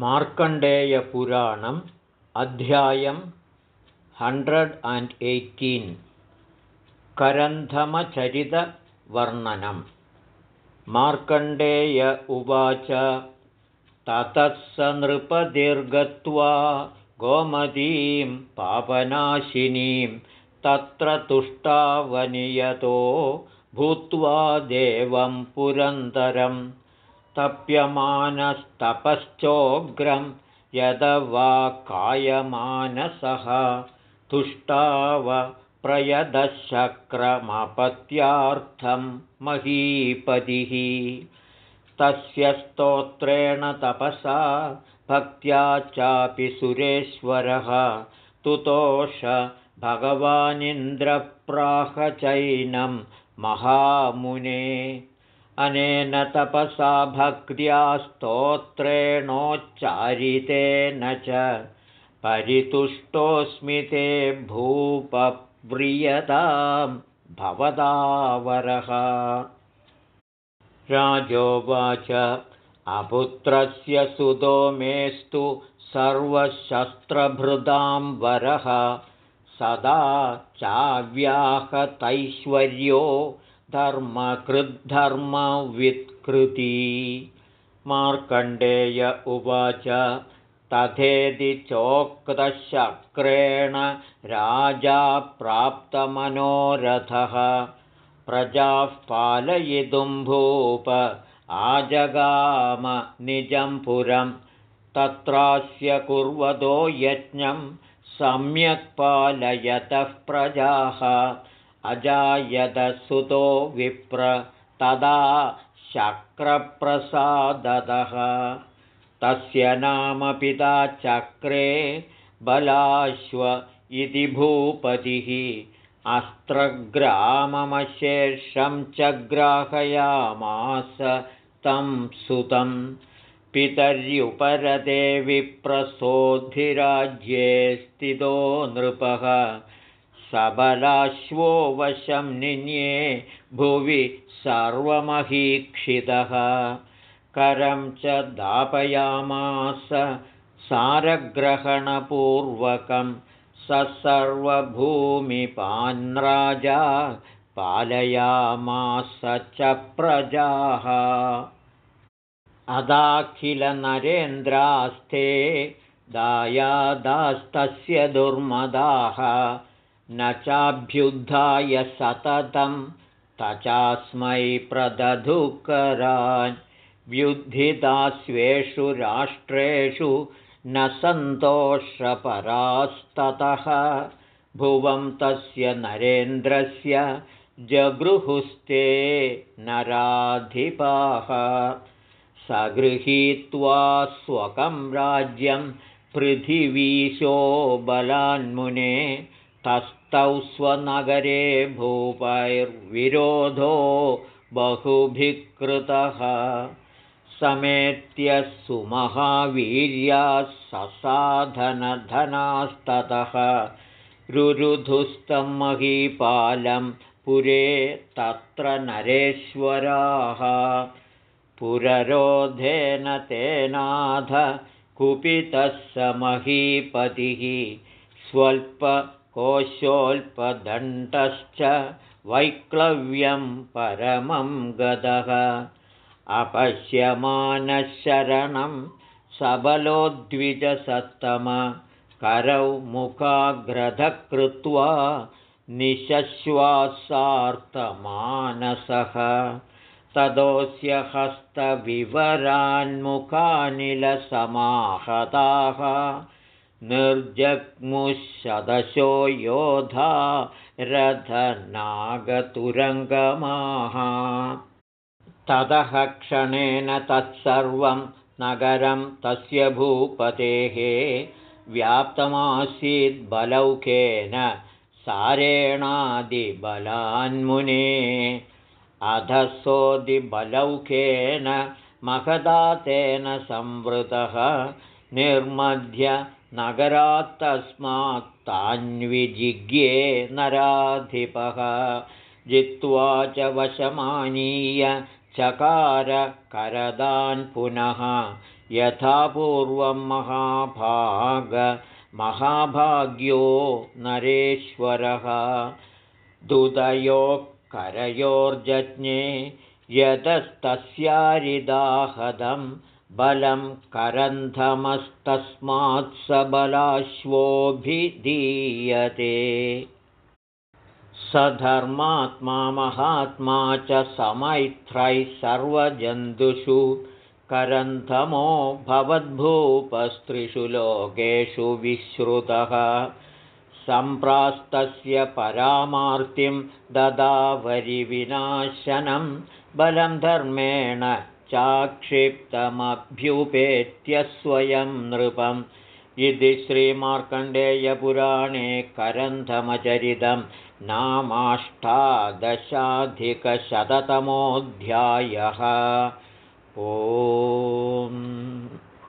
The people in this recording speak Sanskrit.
मार्कण्डेयपुराणम् अध्यायं हण्ड्रेड् अण्ड् एय्टीन् करन्धमचरितवर्णनं। मार्कण्डेय उवाच ततः स नृपतिर्गत्वा गोमतीं पापनाशिनीं तत्र तुष्टावनियतो भूत्वा देवं पुरन्दरम् तप्यमानस्तपश्चोग्रं यदवा कायमानसः तुष्टाव प्रयदशक्रमपत्यार्थं महीपतिः। तस्य स्तोत्रेण तपसा भक्त्या चापि सुरेश्वरः। तुतोष भगवानिन्द्रप्राहचैनं महामुने अनेन तपसा भक्त्या स्तोत्रेणोच्चारितेन च परितुष्टोऽस्मि ते भूपव्रियतां भवदावरः। राजोवाच अपुत्रस्य सुतो मेस्तु सर्वशस्त्रभृदां वरः। सदा चाव्याहतैश्वर्यो धर्मकृद्धर्मवित्कृती मार्कण्डेय उवाच तथेति चोक्तशक्रेण राजा प्राप्तमनोरथः। प्रजाः पालयितुं भूप आजगाम निजं पुरं तत्रास्य कुर्वतो यज्ञं सम्यक् पालयतः प्रजाः अजायदसुतो विप्र तदा शक्रप्रसादतः तस्य नाम पिता चक्रे बलाश्व इति भूपतिः। अस्त्रग्राममशेषं च ग्राहयामास तं सुतं पितर्युपरते विप्रसोधिराज्ये स्थितो नृपः सबलाश्वो वशं निन्ये भुवि सर्वमहीक्षितः। करं च दापयामास सारग्रहणपूर्वकं स सर्वभूमिपान्राजा पालयामास च प्रजाः। अदाखिलनरेन्द्रास्ते दायादास्तस्य दुर्मदाः न चाभ्युद्धाय सततं तचास्मै प्रदधुकरान्। व्युद्धितास्वेषु राष्ट्रेषु न सन्तोषपरास्ततः। भुवं तस्य नरेन्द्रस्य जगृहुस्ते नराधिपाः। सगृहीत्वा स्वकं राज्यं पृथिवीशो बलान्मुने तस्थौ स्वनगरे भूपैर्विरोधो बहुभिः कृतः समेत्य सुमहावीर्याः ससाधनधनास्ततः। रुरुधुस्तं महीपालं पुरे तत्र नरेश्वराः। पुररोधेन तेनाथ कुपितः स महीपतिः स्वल्पकोशोऽल्पदण्डश्च वैक्लव्यं परमं गदः। अपश्यमानशरणं सबलोद्विजसत्तम करौ मुखाग्रधः कृत्वा निशश्वासार्थमानसः। तदोऽस्य हस्तविवरान्मुखानिलसमाहताः निर्जग्मुशदशो योधा रथनागतुरङ्गमाः। ततः क्षणेन तत्सर्वं नगरं तस्य भूपतेः व्याप्तमासीद्बलौकेन सारेणादिबलान्मुने। अधसोदिबलौकेन महदातेन संवृतः निर्मध्य नगरात्तस्मात्तान्विजिज्ञे नराधिपः। जित्वा च वशमानीय चकार करदान् पुनः यथा पूर्वं महाभाग्यो नरेश्वरः। दुदयोकरयोर्जज्ञे यतस्तस्यारिदाहदं बलं करन्धमस्तस्मात् स बलाश्वोऽभिधीयते स धर्मात्मा महात्मा च समैत्रैः सर्वजन्तुषु करन्धमो भवद्भूपस्त्रिषु लोकेषु विश्रुतः। सम्प्रास्तस्य परामार्तिं ददावरिविनाशनं बलं धर्मेण चाक्षिप्तमभ्युपेत्य स्वयं नृपम्। इति श्रीमार्कण्डेयपुराणे करन्धमचरितं नामाष्टादशाधिकशततमोऽध्यायः। ओ